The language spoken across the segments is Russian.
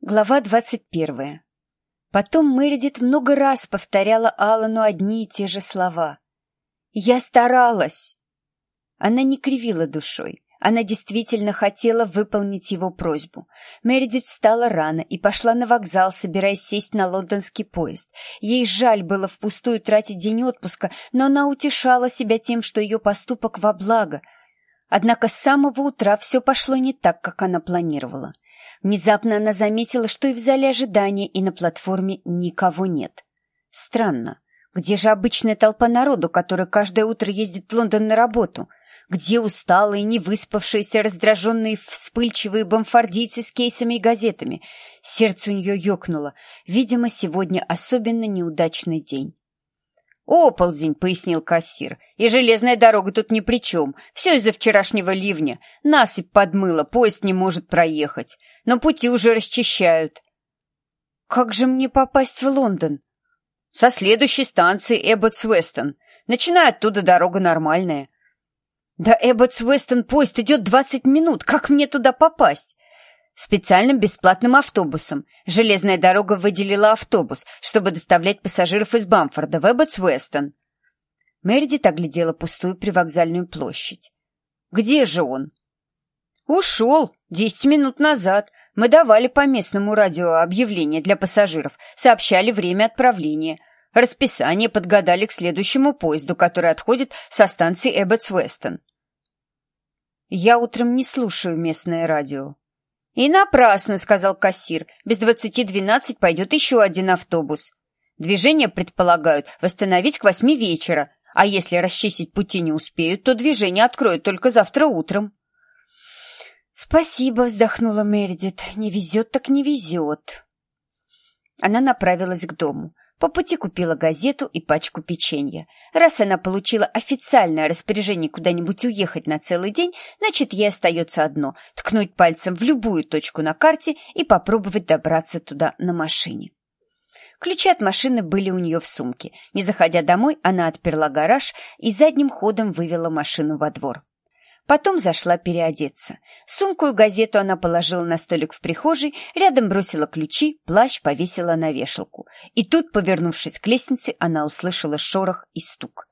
Глава двадцать первая. Потом Мэридит много раз повторяла Алану одни и те же слова. «Я старалась!» Она не кривила душой. Она действительно хотела выполнить его просьбу. Мередит встала рано и пошла на вокзал, собираясь сесть на лондонский поезд. Ей жаль было впустую тратить день отпуска, но она утешала себя тем, что ее поступок во благо. Однако с самого утра все пошло не так, как она планировала. Внезапно она заметила, что и в зале ожидания, и на платформе никого нет. Странно. Где же обычная толпа народу, которая каждое утро ездит в Лондон на работу? Где усталые, невыспавшиеся, раздраженные, вспыльчивые бомфардийцы с кейсами и газетами? Сердце у нее ёкнуло. Видимо, сегодня особенно неудачный день. «Оползень», — пояснил кассир, — «и железная дорога тут ни при чем. Все из-за вчерашнего ливня. Насыпь подмыла, поезд не может проехать. Но пути уже расчищают». «Как же мне попасть в Лондон?» «Со следующей станции Эбботс-Вестон. Начиная оттуда дорога нормальная». «Да Эбботс-Вестон поезд идет двадцать минут. Как мне туда попасть?» Специальным бесплатным автобусом. Железная дорога выделила автобус, чтобы доставлять пассажиров из Бамфорда в Эбботс-Вестон. Мередит оглядела пустую привокзальную площадь. «Где же он?» «Ушел. Десять минут назад. Мы давали по местному радио объявление для пассажиров, сообщали время отправления. Расписание подгадали к следующему поезду, который отходит со станции Эбботс-Вестон». «Я утром не слушаю местное радио», «И напрасно», — сказал кассир. «Без двадцати двенадцать пойдет еще один автобус. Движение предполагают восстановить к восьми вечера, а если расчистить пути не успеют, то движение откроют только завтра утром». «Спасибо», — вздохнула Мередит. «Не везет так не везет». Она направилась к дому. По пути купила газету и пачку печенья. Раз она получила официальное распоряжение куда-нибудь уехать на целый день, значит, ей остается одно — ткнуть пальцем в любую точку на карте и попробовать добраться туда на машине. Ключи от машины были у нее в сумке. Не заходя домой, она отперла гараж и задним ходом вывела машину во двор. Потом зашла переодеться. Сумку и газету она положила на столик в прихожей, рядом бросила ключи, плащ повесила на вешалку. И тут, повернувшись к лестнице, она услышала шорох и стук.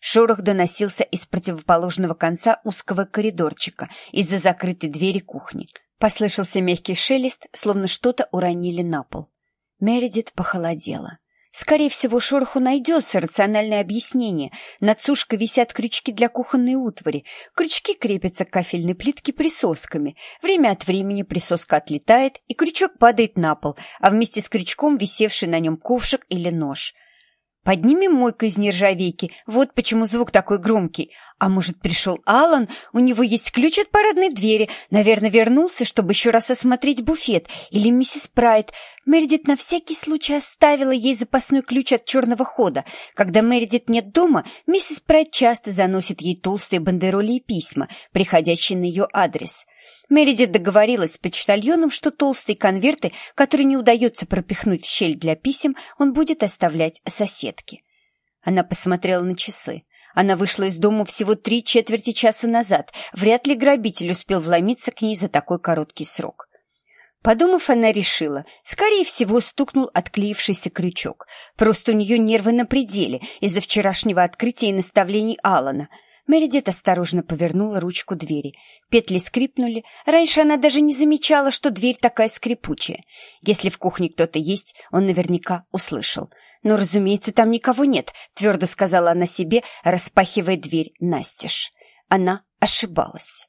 Шорох доносился из противоположного конца узкого коридорчика, из-за закрытой двери кухни. Послышался мягкий шелест, словно что-то уронили на пол. Мередит похолодела. Скорее всего, шороху найдется рациональное объяснение. Над сушкой висят крючки для кухонной утвари. Крючки крепятся к кафельной плитке присосками. Время от времени присоска отлетает, и крючок падает на пол, а вместе с крючком висевший на нем ковшик или нож. Поднимем мойку из нержавейки, вот почему звук такой громкий. А может, пришел Алан, у него есть ключ от парадной двери, наверное, вернулся, чтобы еще раз осмотреть буфет. Или миссис Прайд. Мередит на всякий случай оставила ей запасной ключ от черного хода. Когда Мередит нет дома, миссис Прайд часто заносит ей толстые бандероли и письма, приходящие на ее адрес. Мередит договорилась с почтальоном, что толстые конверты, которые не удается пропихнуть в щель для писем, он будет оставлять соседке. Она посмотрела на часы. Она вышла из дома всего три четверти часа назад. Вряд ли грабитель успел вломиться к ней за такой короткий срок. Подумав, она решила, скорее всего, стукнул отклеившийся крючок. Просто у нее нервы на пределе из-за вчерашнего открытия и наставлений Алана — Мередит осторожно повернула ручку двери. Петли скрипнули. Раньше она даже не замечала, что дверь такая скрипучая. Если в кухне кто-то есть, он наверняка услышал. Но, разумеется, там никого нет, твердо сказала она себе, распахивая дверь настежь. Она ошибалась.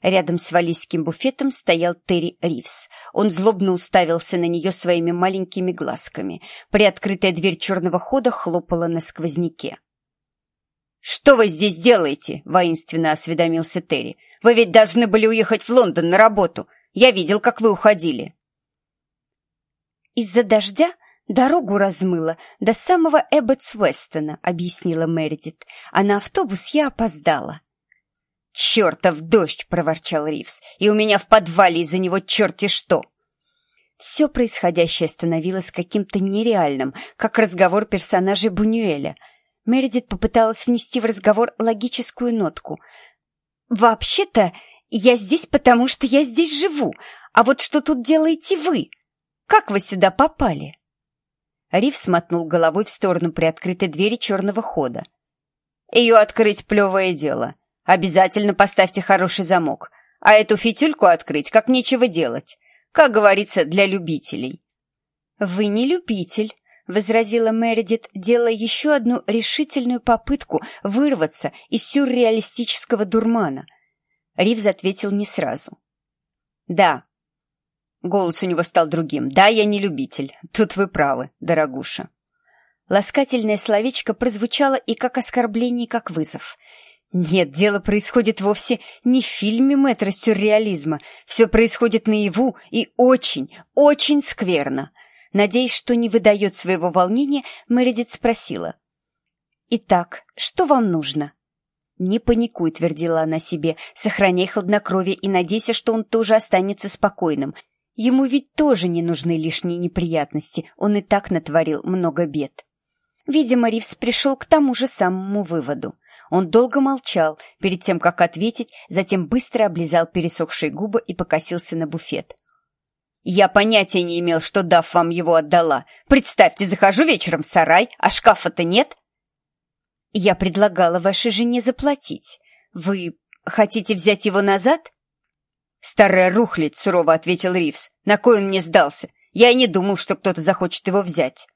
Рядом с валийским буфетом стоял Терри Ривз. Он злобно уставился на нее своими маленькими глазками. Приоткрытая дверь черного хода хлопала на сквозняке. «Что вы здесь делаете?» — воинственно осведомился Терри. «Вы ведь должны были уехать в Лондон на работу. Я видел, как вы уходили». «Из-за дождя дорогу размыло до самого Эбботс-Вестона», — объяснила Мередит. «А на автобус я опоздала». «Чертов дождь!» — проворчал Ривз. «И у меня в подвале из-за него черти что!» Все происходящее становилось каким-то нереальным, как разговор персонажей Бунюэля — Мередит попыталась внести в разговор логическую нотку. «Вообще-то, я здесь потому, что я здесь живу, а вот что тут делаете вы?» Как вы сюда попали?» Рив смотнул головой в сторону приоткрытой двери черного хода. «Ее открыть плевое дело. Обязательно поставьте хороший замок. А эту фитюльку открыть как нечего делать. Как говорится, для любителей». «Вы не любитель», — возразила Мередит, делая еще одну решительную попытку вырваться из сюрреалистического дурмана. Ривз ответил не сразу. «Да». Голос у него стал другим. «Да, я не любитель. Тут вы правы, дорогуша». Ласкательное словечко прозвучало и как оскорбление, и как вызов. Нет, дело происходит вовсе не в фильме метра сюрреализма. Все происходит наяву и очень, очень скверно. Надеясь, что не выдает своего волнения, Мередит спросила. «Итак, что вам нужно?» «Не паникуй», — твердила она себе, сохраняй хладнокровие и надейся, что он тоже останется спокойным. Ему ведь тоже не нужны лишние неприятности, он и так натворил много бед. Видимо, Ривз пришел к тому же самому выводу. Он долго молчал, перед тем, как ответить, затем быстро облизал пересохшие губы и покосился на буфет. «Я понятия не имел, что Дав вам его отдала. Представьте, захожу вечером в сарай, а шкафа-то нет. Я предлагала вашей жене заплатить. Вы хотите взять его назад? Старая рухлядь, сурово ответил Ривз. На кой он мне сдался? Я и не думал, что кто-то захочет его взять.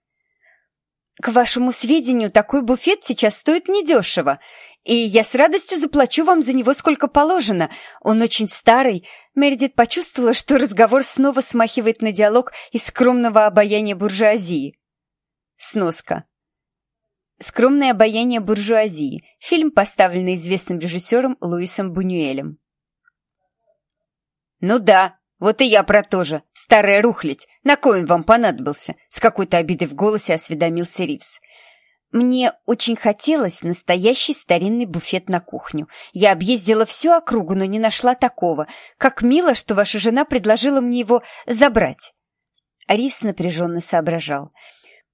К вашему сведению, такой буфет сейчас стоит недешево, и я с радостью заплачу вам за него сколько положено. Он очень старый. Мередит почувствовала, что разговор снова смахивает на диалог из скромного обаяния буржуазии. Сноска. «Скромное обаяние буржуазии» — фильм, поставленный известным режиссером Луисом Бунюэлем. «Ну да, вот и я про то же. Старая рухлядь. На кой он вам понадобился?» С какой-то обидой в голосе осведомился Ривз. «Мне очень хотелось настоящий старинный буфет на кухню. Я объездила всю округу, но не нашла такого. Как мило, что ваша жена предложила мне его забрать». Ривз напряженно соображал —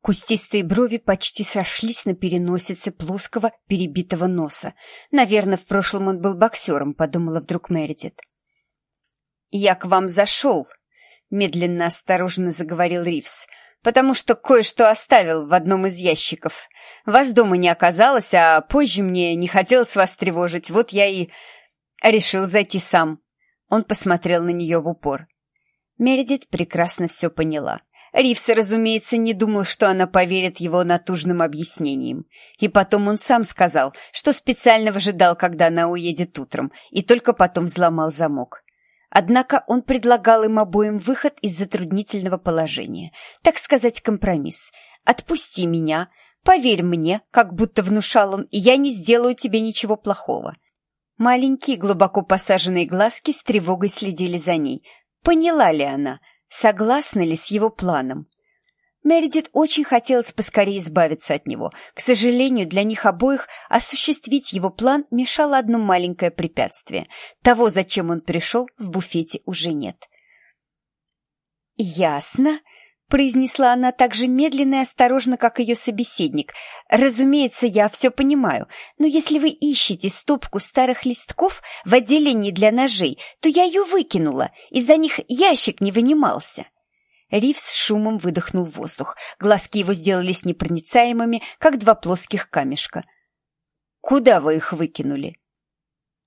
Кустистые брови почти сошлись на переносице плоского, перебитого носа. Наверное, в прошлом он был боксером, подумала вдруг Мередит. «Я к вам зашел», — медленно осторожно заговорил Ривз, «потому что кое-что оставил в одном из ящиков. Вас дома не оказалось, а позже мне не хотелось вас тревожить, вот я и решил зайти сам». Он посмотрел на нее в упор. Мередит прекрасно все поняла. Ривс, разумеется, не думал, что она поверит его натужным объяснениям. И потом он сам сказал, что специально выжидал, когда она уедет утром, и только потом взломал замок. Однако он предлагал им обоим выход из затруднительного положения, так сказать, компромисс. «Отпусти меня, поверь мне», как будто внушал он, и я не сделаю тебе ничего плохого. Маленькие, глубоко посаженные глазки с тревогой следили за ней. Поняла ли она — согласна ли с его планом. Мередит очень хотелось поскорее избавиться от него. К сожалению, для них обоих осуществить его план мешало одно маленькое препятствие. Того, зачем он пришел, в буфете уже нет. «Ясно», произнесла она так же медленно и осторожно, как ее собеседник. «Разумеется, я все понимаю, но если вы ищете стопку старых листков в отделении для ножей, то я ее выкинула, из-за них ящик не вынимался». Рив с шумом выдохнул воздух. Глазки его сделались непроницаемыми, как два плоских камешка. «Куда вы их выкинули?»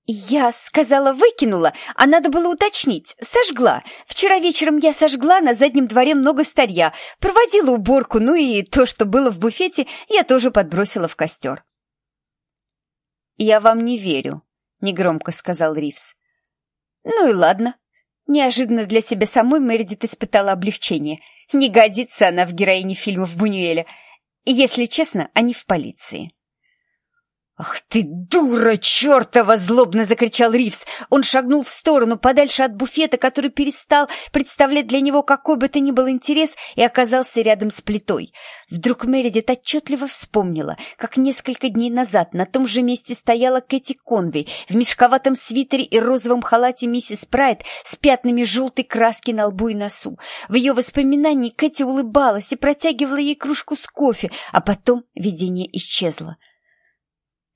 «Я сказала, выкинула, а надо было уточнить. Сожгла. Вчера вечером я сожгла на заднем дворе много старья, проводила уборку, ну и то, что было в буфете, я тоже подбросила в костер». «Я вам не верю», — негромко сказал Ривз. «Ну и ладно». Неожиданно для себя самой Мередит испытала облегчение. Не годится она в героине фильмов Бунюэля. Если честно, они в полиции. «Ах ты, дура чертова!» — злобно закричал Ривз. Он шагнул в сторону, подальше от буфета, который перестал представлять для него какой бы то ни был интерес, и оказался рядом с плитой. Вдруг Мередит отчетливо вспомнила, как несколько дней назад на том же месте стояла Кэти Конвей в мешковатом свитере и розовом халате миссис Прайд с пятнами желтой краски на лбу и носу. В ее воспоминании Кэти улыбалась и протягивала ей кружку с кофе, а потом видение исчезло.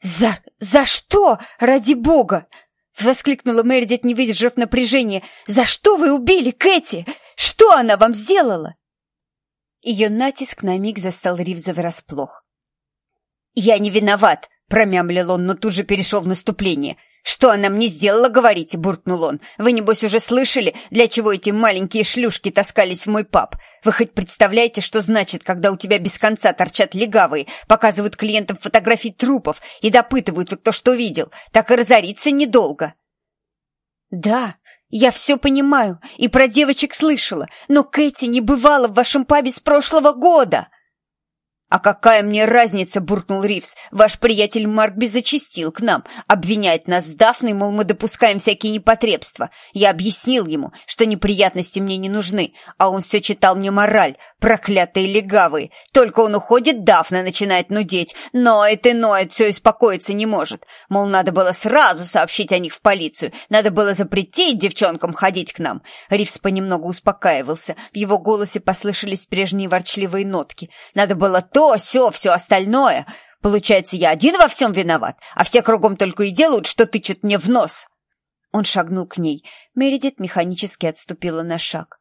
«За... за что? Ради бога!» — воскликнула Мередит, не выдержав напряжения. «За что вы убили Кэти? Что она вам сделала?» Ее натиск на миг застал Ривза врасплох. «Я не виноват!» — промямлил он, но тут же перешел в наступление. «Что она мне сделала, говорите?» — буркнул он. «Вы, небось, уже слышали, для чего эти маленькие шлюшки таскались в мой паб? Вы хоть представляете, что значит, когда у тебя без конца торчат легавые, показывают клиентам фотографии трупов и допытываются, кто что видел? Так и разориться недолго!» «Да, я все понимаю и про девочек слышала, но Кэти не бывала в вашем пабе с прошлого года!» «А какая мне разница?» — буркнул Ривз. «Ваш приятель Маркби зачистил к нам, обвиняет нас с Дафной, мол, мы допускаем всякие непотребства. Я объяснил ему, что неприятности мне не нужны, а он все читал мне мораль. Проклятые легавые! Только он уходит, Дафна начинает нудеть. Ноет и ноет, все успокоиться не может. Мол, надо было сразу сообщить о них в полицию, надо было запретить девчонкам ходить к нам». Ривз понемногу успокаивался. В его голосе послышались прежние ворчливые нотки. «Надо было то, все, все остальное. Получается, я один во всем виноват, а все кругом только и делают, что тычут мне в нос. Он шагнул к ней. Мередит механически отступила на шаг.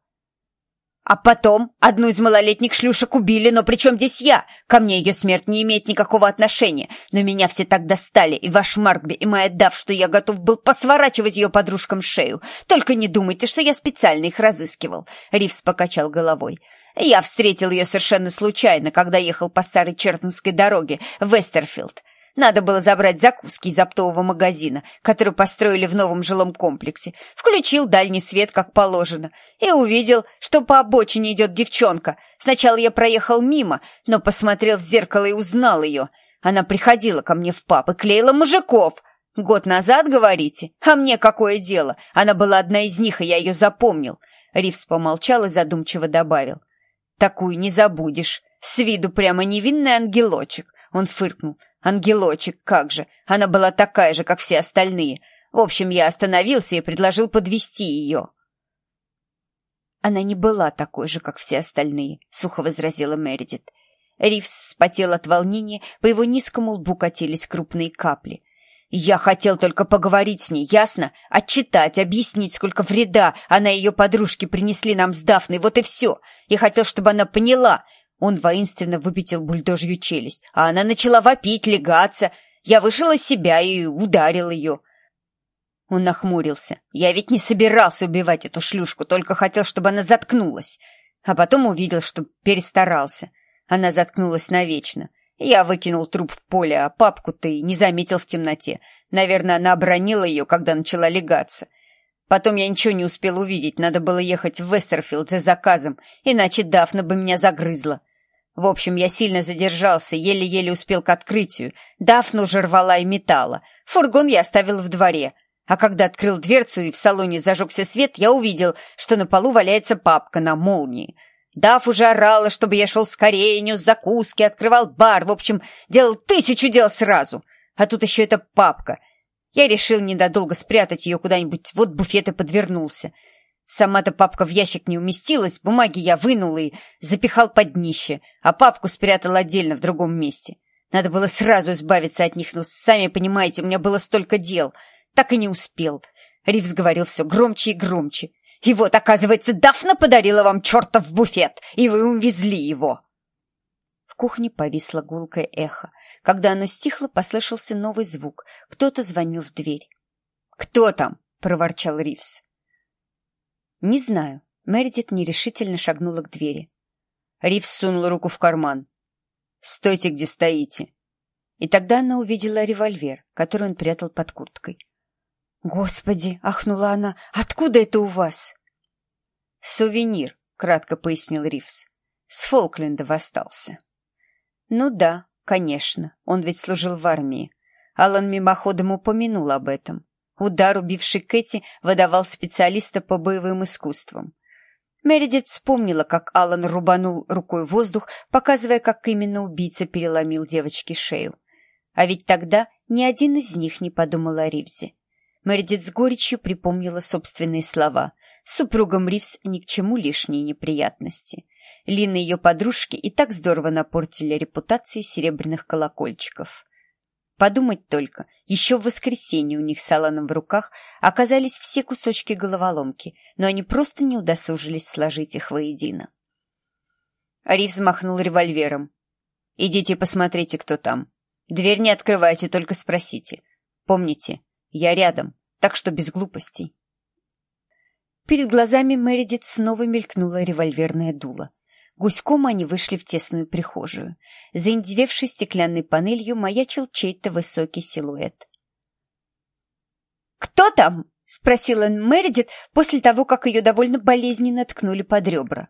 А потом одну из малолетних шлюшек убили, но при чем здесь я? Ко мне ее смерть не имеет никакого отношения. Но меня все так достали, и ваш Маркби, и моя Дав, что я готов был посворачивать ее подружкам шею. Только не думайте, что я специально их разыскивал. Ривз покачал головой. Я встретил ее совершенно случайно, когда ехал по старой Чертонской дороге в Вестерфилд. Надо было забрать закуски из оптового магазина, который построили в новом жилом комплексе. Включил дальний свет, как положено, и увидел, что по обочине идет девчонка. Сначала я проехал мимо, но посмотрел в зеркало и узнал ее. Она приходила ко мне в пап и клеила мужиков. Год назад, говорите? А мне какое дело? Она была одна из них, и я ее запомнил. Ривз помолчал и задумчиво добавил. Такую не забудешь. С виду прямо невинный ангелочек. Он фыркнул. Ангелочек, как же. Она была такая же, как все остальные. В общем, я остановился и предложил подвести ее. Она не была такой же, как все остальные, сухо возразила Мередит. Ривз вспотел от волнения, по его низкому лбу катились крупные капли. Я хотел только поговорить с ней, ясно? Отчитать, объяснить, сколько вреда она и ее подружки принесли нам с Дафной, вот и все. Я хотел, чтобы она поняла. Он воинственно выпятил бульдожью челюсть, а она начала вопить, легаться. Я вышел из себя и ударил ее. Он нахмурился. Я ведь не собирался убивать эту шлюшку, только хотел, чтобы она заткнулась. А потом увидел, что перестарался. Она заткнулась навечно. Я выкинул труп в поле, а папку ты не заметил в темноте. Наверное, она обронила ее, когда начала легаться. Потом я ничего не успел увидеть, надо было ехать в Вестерфилд за заказом, иначе Дафна бы меня загрызла. В общем, я сильно задержался, еле-еле успел к открытию. Дафна уже рвала и металла. Фургон я оставил в дворе. А когда открыл дверцу и в салоне зажегся свет, я увидел, что на полу валяется папка на молнии. Дав уже орала, чтобы я шел скорее, нес закуски, открывал бар, в общем, делал тысячу дел сразу. А тут еще эта папка. Я решил недолго спрятать ее куда-нибудь, вот буфет и подвернулся. Сама-то папка в ящик не уместилась, бумаги я вынул и запихал под днище, а папку спрятал отдельно в другом месте. Надо было сразу избавиться от них, но, сами понимаете, у меня было столько дел. Так и не успел. Ривз говорил все громче и громче. И вот, оказывается, Дафна подарила вам чертов буфет, и вы увезли его!» В кухне повисло гулкое эхо. Когда оно стихло, послышался новый звук. Кто-то звонил в дверь. «Кто там?» — проворчал Ривз. «Не знаю». Мередит нерешительно шагнула к двери. Ривз сунул руку в карман. «Стойте, где стоите!» И тогда она увидела револьвер, который он прятал под курткой. «Господи!» — ахнула она. «Откуда это у вас?» «Сувенир», — кратко пояснил Ривз. «С Фолклендов остался». «Ну да, конечно, он ведь служил в армии». Алан мимоходом упомянул об этом. Удар, убивший Кэти, выдавал специалиста по боевым искусствам. Мередит вспомнила, как Алан рубанул рукой воздух, показывая, как именно убийца переломил девочке шею. А ведь тогда ни один из них не подумал о Ривзе. Мередит с горечью припомнила собственные слова. Супругам Ривз ни к чему лишние неприятности. Лина и ее подружки и так здорово напортили репутации серебряных колокольчиков. Подумать только, еще в воскресенье у них с Аланом в руках оказались все кусочки головоломки, но они просто не удосужились сложить их воедино. Ри взмахнул револьвером. «Идите посмотрите, кто там. Дверь не открывайте, только спросите. Помните, я рядом, так что без глупостей». Перед глазами Мэридит снова мелькнула револьверная дуло. Гуськом они вышли в тесную прихожую. За индивевшей стеклянной панелью маячил чей-то высокий силуэт. «Кто там?» — спросила Мэридит после того, как ее довольно болезненно ткнули под ребра.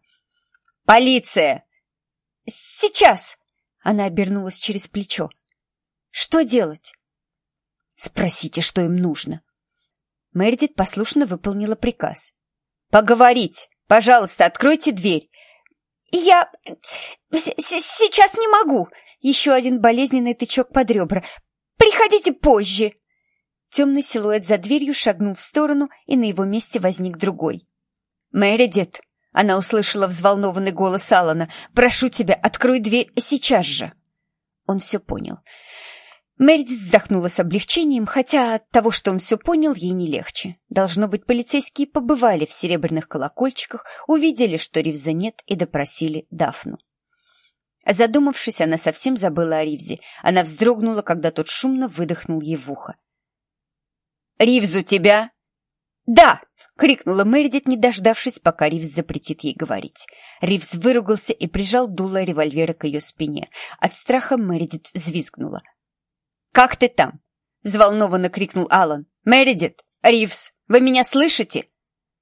«Полиция!» «Сейчас!» — она обернулась через плечо. «Что делать?» «Спросите, что им нужно». Мэридит послушно выполнила приказ. «Поговорить! Пожалуйста, откройте дверь!» «Я... сейчас не могу!» Еще один болезненный тычок под ребра. «Приходите позже!» Темный силуэт за дверью шагнул в сторону, и на его месте возник другой. «Мэридит!» Она услышала взволнованный голос Алана. «Прошу тебя, открой дверь сейчас же!» Он все понял. Мередит вздохнула с облегчением, хотя от того, что он все понял, ей не легче. Должно быть, полицейские побывали в серебряных колокольчиках, увидели, что Ривза нет, и допросили Дафну. Задумавшись, она совсем забыла о Ривзе. Она вздрогнула, когда тот шумно выдохнул ей в ухо. «Ривз у тебя?» «Да!» — крикнула Мередит, не дождавшись, пока Ривз запретит ей говорить. Ривз выругался и прижал дуло револьвера к ее спине. От страха Мередит взвизгнула — «Как ты там?» — взволнованно крикнул Алан. «Мередит! Ривз! Вы меня слышите?»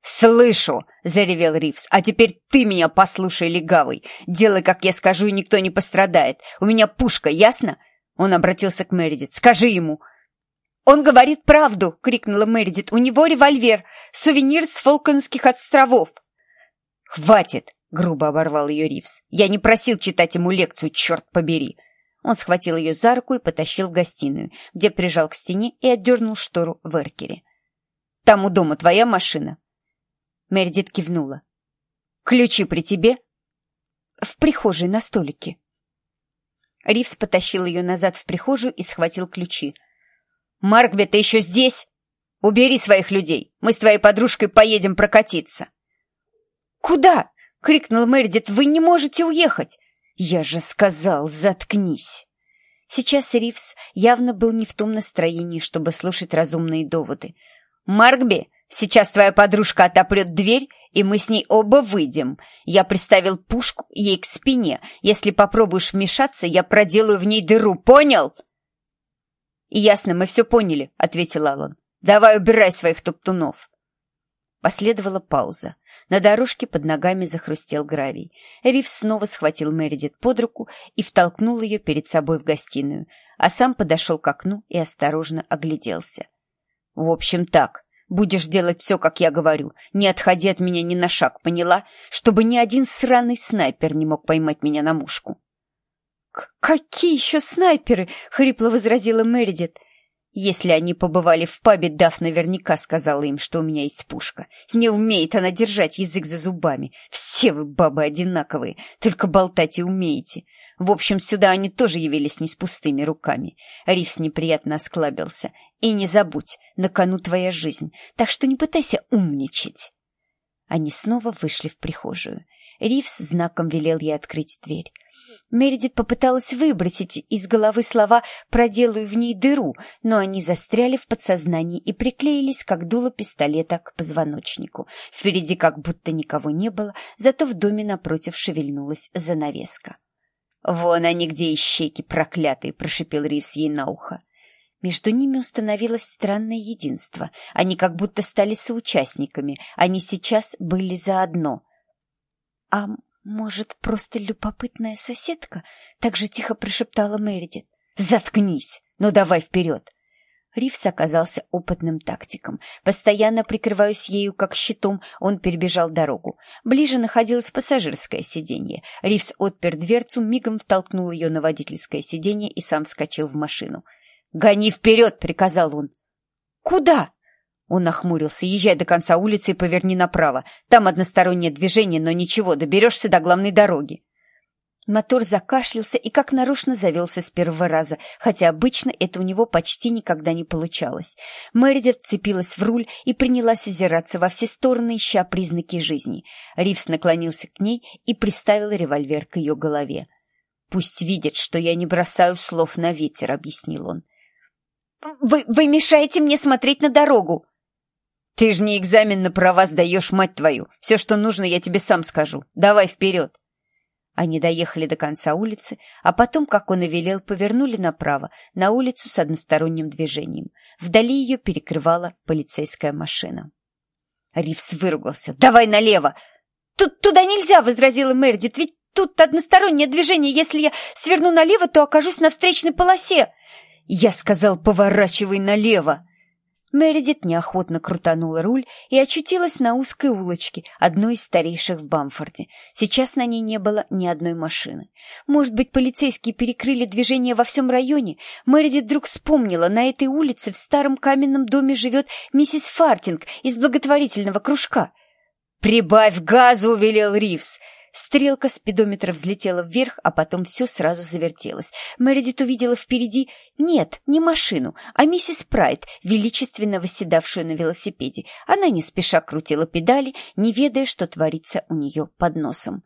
«Слышу!» — заревел Ривз. «А теперь ты меня послушай, легавый. Делай, как я скажу, и никто не пострадает. У меня пушка, ясно?» Он обратился к Мередит. «Скажи ему!» «Он говорит правду!» — крикнула Мередит. «У него револьвер! Сувенир с Фолконских островов!» «Хватит!» — грубо оборвал ее Ривз. «Я не просил читать ему лекцию, черт побери!» Он схватил ее за руку и потащил в гостиную, где прижал к стене и отдернул штору в эркере. «Там у дома твоя машина?» Мередит кивнула. «Ключи при тебе?» «В прихожей на столике». Ривз потащил ее назад в прихожую и схватил ключи. «Маркби, ты еще здесь? Убери своих людей. Мы с твоей подружкой поедем прокатиться». «Куда?» — крикнул Мередит. «Вы не можете уехать!» «Я же сказал, заткнись!» Сейчас Ривз явно был не в том настроении, чтобы слушать разумные доводы. «Маркби, сейчас твоя подружка отопрет дверь, и мы с ней оба выйдем. Я приставил пушку ей к спине. Если попробуешь вмешаться, я проделаю в ней дыру, понял?» «Ясно, мы все поняли», — ответил Аллан. «Давай убирай своих топтунов». Последовала пауза. На дорожке под ногами захрустел гравий. Рив снова схватил Мередит под руку и втолкнул ее перед собой в гостиную, а сам подошел к окну и осторожно огляделся. «В общем, так. Будешь делать все, как я говорю. Не отходи от меня ни на шаг, поняла? Чтобы ни один сраный снайпер не мог поймать меня на мушку». «Какие еще снайперы?» — хрипло возразила Мередит. Если они побывали в пабе, Даф наверняка сказала им, что у меня есть пушка. Не умеет она держать язык за зубами. Все вы, бабы, одинаковые, только болтать и умеете. В общем, сюда они тоже явились не с пустыми руками. Ривс неприятно осклабился. И не забудь, на кону твоя жизнь, так что не пытайся умничать. Они снова вышли в прихожую. Ривс знаком велел ей открыть дверь. Мередит попыталась выбросить из головы слова «проделаю в ней дыру», но они застряли в подсознании и приклеились, как дуло пистолета, к позвоночнику. Впереди как будто никого не было, зато в доме напротив шевельнулась занавеска. «Вон они где, ищейки проклятые!» — прошипел Ривз ей на ухо. Между ними установилось странное единство. Они как будто стали соучастниками. Они сейчас были заодно. «А «Может, просто любопытная соседка?» — так же тихо прошептала Мередит. «Заткнись! Ну давай вперед!» Ривс оказался опытным тактиком. Постоянно прикрываясь ею как щитом, он перебежал дорогу. Ближе находилось пассажирское сиденье. Ривс отпер дверцу, мигом втолкнул ее на водительское сиденье и сам вскочил в машину. «Гони вперед!» — приказал он. «Куда?» Он нахмурился. «Езжай до конца улицы и поверни направо. Там одностороннее движение, но ничего, доберешься до главной дороги». Мотор закашлялся и как нарочно завелся с первого раза, хотя обычно это у него почти никогда не получалось. Мэридит вцепилась в руль и принялась озираться во все стороны, ища признаки жизни. Ривс наклонился к ней и приставил револьвер к ее голове. «Пусть видят, что я не бросаю слов на ветер», — объяснил он. «Вы, вы мешаете мне смотреть на дорогу!» «Ты же не экзамен на права сдаешь, мать твою! Все, что нужно, я тебе сам скажу. Давай вперед!» Они доехали до конца улицы, а потом, как он и велел, повернули направо, на улицу с односторонним движением. Вдали ее перекрывала полицейская машина. Ривс выругался. «Давай налево!» «Тут туда нельзя!» — возразила Мердит. «Ведь тут одностороннее движение. Если я сверну налево, то окажусь на встречной полосе!» «Я сказал, поворачивай налево!» Мередит неохотно крутанула руль и очутилась на узкой улочке, одной из старейших в Бамфорде. Сейчас на ней не было ни одной машины. Может быть, полицейские перекрыли движение во всем районе? Мередит вдруг вспомнила, на этой улице в старом каменном доме живет миссис Фартинг из благотворительного кружка. «Прибавь газу!» — велел Ривз. Стрелка спидометра взлетела вверх, а потом все сразу завертелось. Мередит увидела впереди нет, не машину, а миссис Прайд, величественно восседавшую на велосипеде. Она не спеша крутила педали, не ведая, что творится у нее под носом.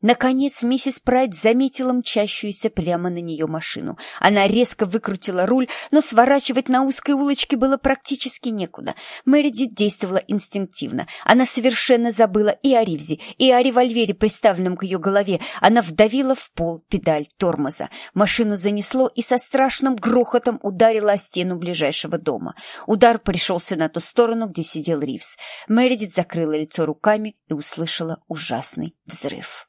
Наконец миссис Прайд заметила мчащуюся прямо на нее машину. Она резко выкрутила руль, но сворачивать на узкой улочке было практически некуда. Мередит действовала инстинктивно. Она совершенно забыла и о Ривзе, и о револьвере, приставленном к ее голове. Она вдавила в пол педаль тормоза. Машину занесло и со страшным грохотом ударила о стену ближайшего дома. Удар пришелся на ту сторону, где сидел Ривз. Мередит закрыла лицо руками и услышала ужасный взрыв.